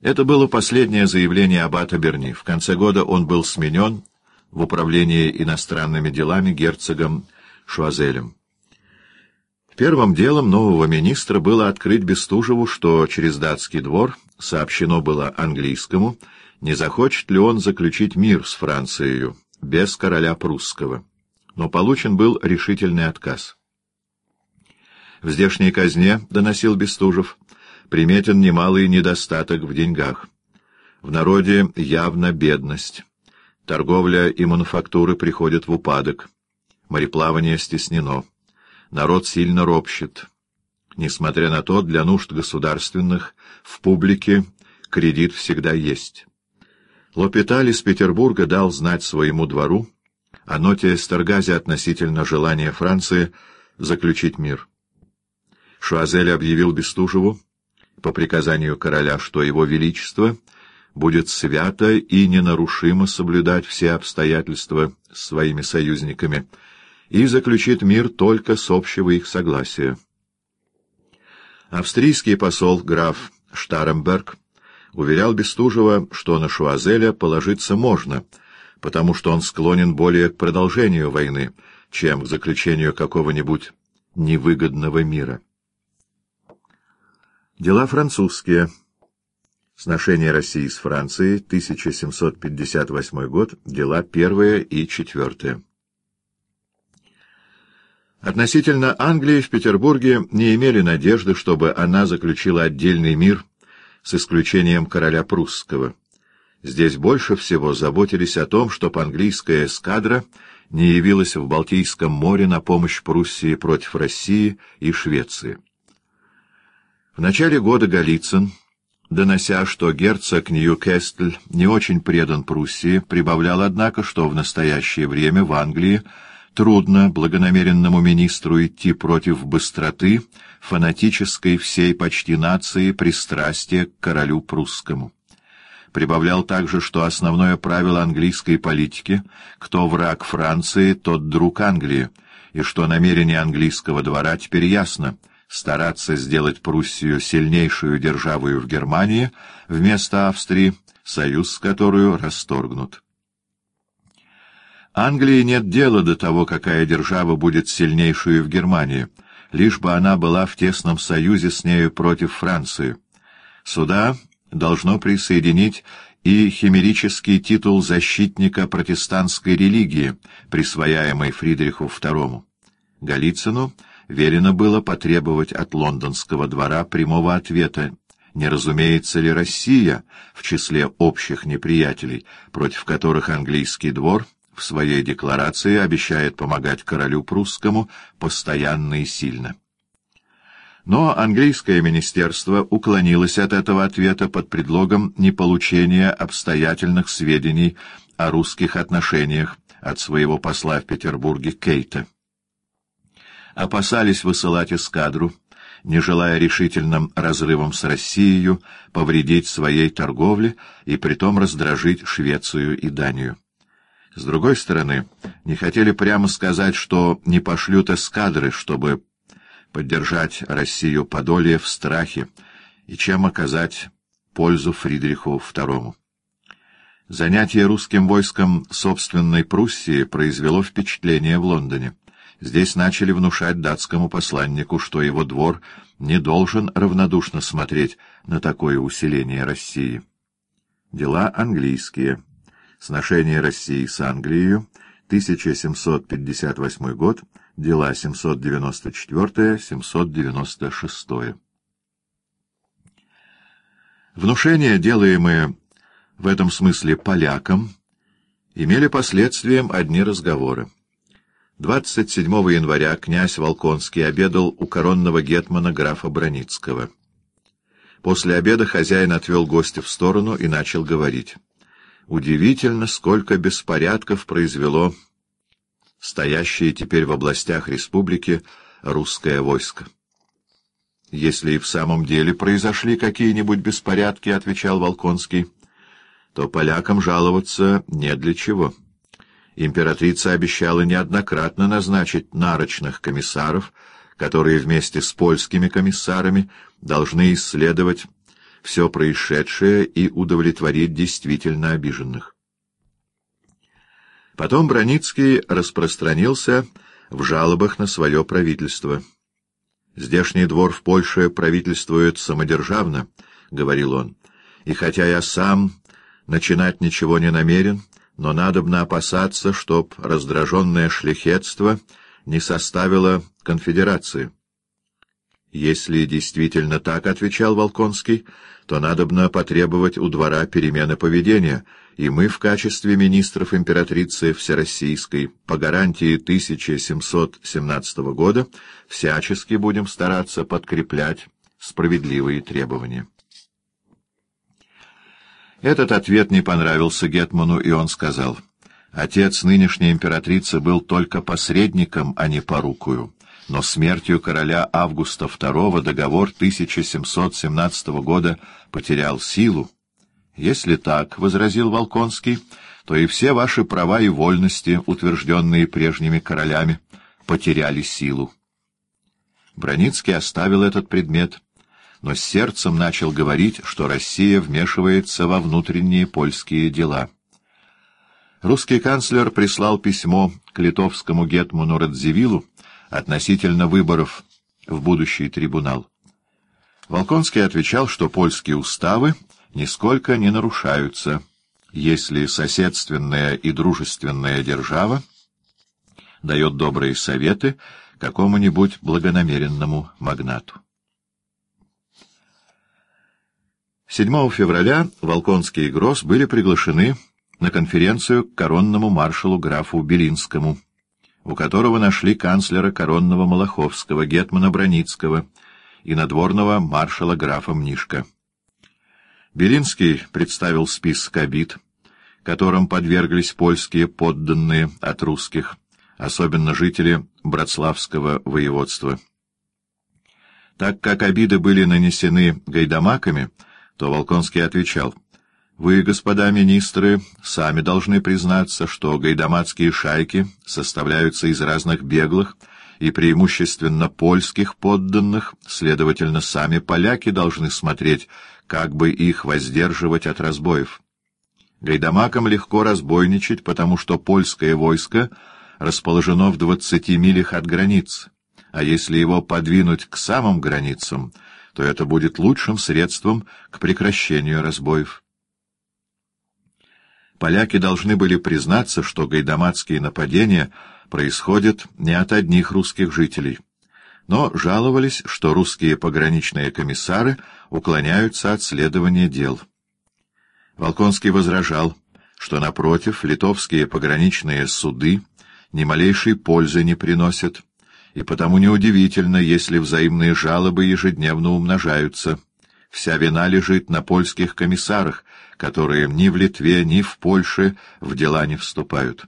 Это было последнее заявление аббата Берни. В конце года он был сменен в управлении иностранными делами герцогом Шуазелем. Первым делом нового министра было открыть Бестужеву, что через датский двор сообщено было английскому, не захочет ли он заключить мир с Францией без короля прусского. Но получен был решительный отказ. В здешней казне, — доносил Бестужев, — приметен немалый недостаток в деньгах. В народе явно бедность. Торговля и мануфактуры приходят в упадок. Мореплавание стеснено народ сильно ропщет. Несмотря на то, для нужд государственных в публике кредит всегда есть. Лопиталь из Петербурга дал знать своему двору о ноте Эстергази относительно желания Франции заключить мир. Шуазель объявил Бестужеву по приказанию короля, что его величество будет свято и ненарушимо соблюдать все обстоятельства своими союзниками — и заключит мир только с общего их согласия. Австрийский посол граф Штаремберг уверял Бестужева, что на Шуазеля положиться можно, потому что он склонен более к продолжению войны, чем к заключению какого-нибудь невыгодного мира. Дела французские. Сношение России с Францией, 1758 год, дела первые и четвертые. Относительно Англии в Петербурге не имели надежды, чтобы она заключила отдельный мир с исключением короля прусского. Здесь больше всего заботились о том, чтобы английская эскадра не явилась в Балтийском море на помощь Пруссии против России и Швеции. В начале года Голицын, донося, что герцог Ньюкестль не очень предан Пруссии, прибавлял, однако, что в настоящее время в Англии Трудно благонамеренному министру идти против быстроты, фанатической всей почти нации пристрастия к королю прусскому. Прибавлял также, что основное правило английской политики — кто враг Франции, тот друг Англии, и что намерение английского двора теперь ясно — стараться сделать Пруссию сильнейшую державою в Германии вместо Австрии, союз с которую расторгнут. Англии нет дела до того, какая держава будет сильнейшую в Германии, лишь бы она была в тесном союзе с нею против Франции. Сюда должно присоединить и химерический титул защитника протестантской религии, присвояемый Фридриху II. Голицыну велено было потребовать от лондонского двора прямого ответа, не разумеется ли Россия в числе общих неприятелей, против которых английский двор — в своей декларации обещает помогать королю прусскому постоянно и сильно. Но английское министерство уклонилось от этого ответа под предлогом неполучения обстоятельных сведений о русских отношениях от своего посла в Петербурге Кейта. Опасались высылать эскадру, не желая решительным разрывом с Россией повредить своей торговле и притом раздражить Швецию и Данию. С другой стороны, не хотели прямо сказать, что не пошлют эскадры, чтобы поддержать Россию Подолье в страхе и чем оказать пользу Фридриху II. Занятие русским войском собственной Пруссии произвело впечатление в Лондоне. Здесь начали внушать датскому посланнику, что его двор не должен равнодушно смотреть на такое усиление России. Дела английские. Сношение России с Англией, 1758 год, дела 794-796. Внушения, делаемые в этом смысле полякам, имели последствием одни разговоры. 27 января князь Волконский обедал у коронного гетмана графа Броницкого. После обеда хозяин отвел гостя в сторону и начал говорить. Удивительно, сколько беспорядков произвело стоящее теперь в областях республики русское войско. «Если и в самом деле произошли какие-нибудь беспорядки, — отвечал Волконский, — то полякам жаловаться не для чего. Императрица обещала неоднократно назначить нарочных комиссаров, которые вместе с польскими комиссарами должны исследовать все происшедшее и удовлетворить действительно обиженных. Потом Броницкий распространился в жалобах на свое правительство. «Здешний двор в Польше правительствует самодержавно», — говорил он, — «и хотя я сам начинать ничего не намерен, но надобно опасаться, чтоб раздраженное шляхетство не составило конфедерации». Если действительно так, — отвечал Волконский, — то надобно потребовать у двора перемены поведения, и мы в качестве министров императрицы Всероссийской по гарантии 1717 года всячески будем стараться подкреплять справедливые требования. Этот ответ не понравился Гетману, и он сказал, «Отец нынешней императрицы был только посредником, а не порукою» но смертью короля Августа II договор 1717 года потерял силу. Если так, — возразил Волконский, — то и все ваши права и вольности, утвержденные прежними королями, потеряли силу. Броницкий оставил этот предмет, но с сердцем начал говорить, что Россия вмешивается во внутренние польские дела. Русский канцлер прислал письмо к литовскому гетману Радзивиллу, относительно выборов в будущий трибунал. Волконский отвечал, что польские уставы нисколько не нарушаются, если соседственная и дружественная держава дает добрые советы какому-нибудь благонамеренному магнату. 7 февраля Волконский и Гросс были приглашены на конференцию к коронному маршалу графу Белинскому, у которого нашли канцлера коронного Малаховского, гетмана Броницкого и надворного маршала графа Мнишка. Белинский представил список обид, которым подверглись польские подданные от русских, особенно жители Братславского воеводства. Так как обиды были нанесены гайдамаками, то Волконский отвечал — вы, господа министры, сами должны признаться, что гайдамацкие шайки составляются из разных беглых и преимущественно польских подданных, следовательно, сами поляки должны смотреть, как бы их воздерживать от разбоев. Гайдамакам легко разбойничать, потому что польское войско расположено в двадцати милях от границ, а если его подвинуть к самым границам, то это будет лучшим средством к прекращению разбоев. Поляки должны были признаться, что гайдамацкие нападения происходят не от одних русских жителей, но жаловались, что русские пограничные комиссары уклоняются от следования дел. Волконский возражал, что, напротив, литовские пограничные суды ни малейшей пользы не приносят, и потому неудивительно, если взаимные жалобы ежедневно умножаются. Вся вина лежит на польских комиссарах, которые ни в Литве, ни в Польше в дела не вступают.